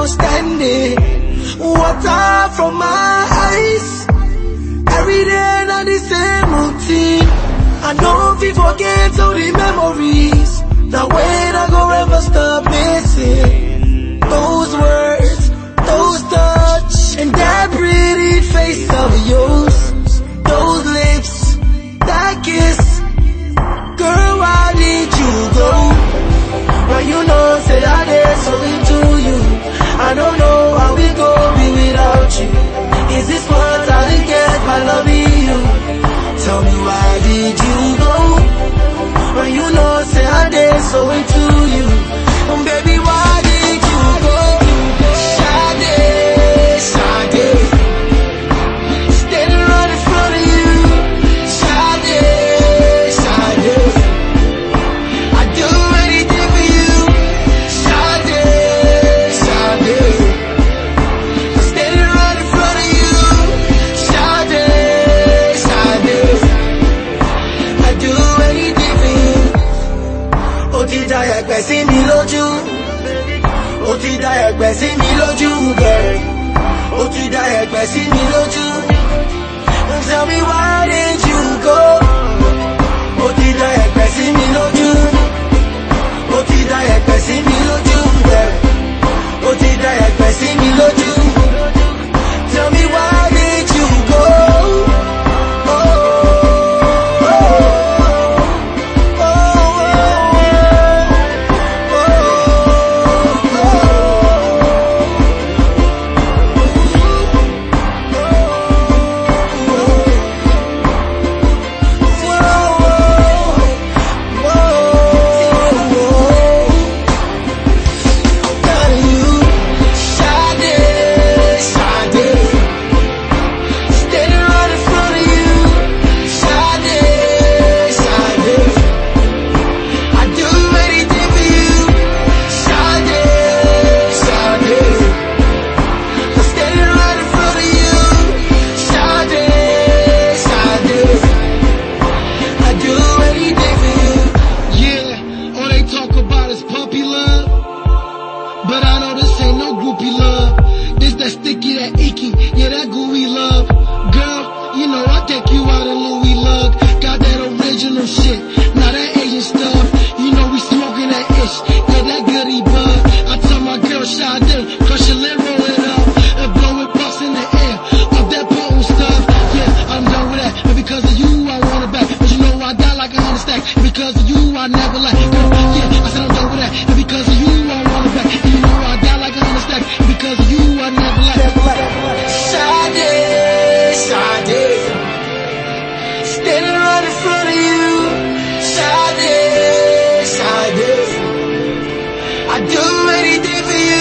understanding. Water from my eyes. Every day not the same routine. I know you forget all the memories. Now when I go lójú. Ó ti da ẹ̀gbẹ́ sí mi lójú, girl. Ó ti da ẹ̀gbẹ́ sí mi lójú. Tell me why did you go? Ó ti da ẹ̀gbẹ́ sí mi lójú. Ó ti da ẹ̀gbẹ́ sí mi lójú, But I know this ain't no groupie love. This that sticky, that icky, yeah, that gooey love. Girl, you know I take you out in Louis Lug. Got that original shit, Do anything for you.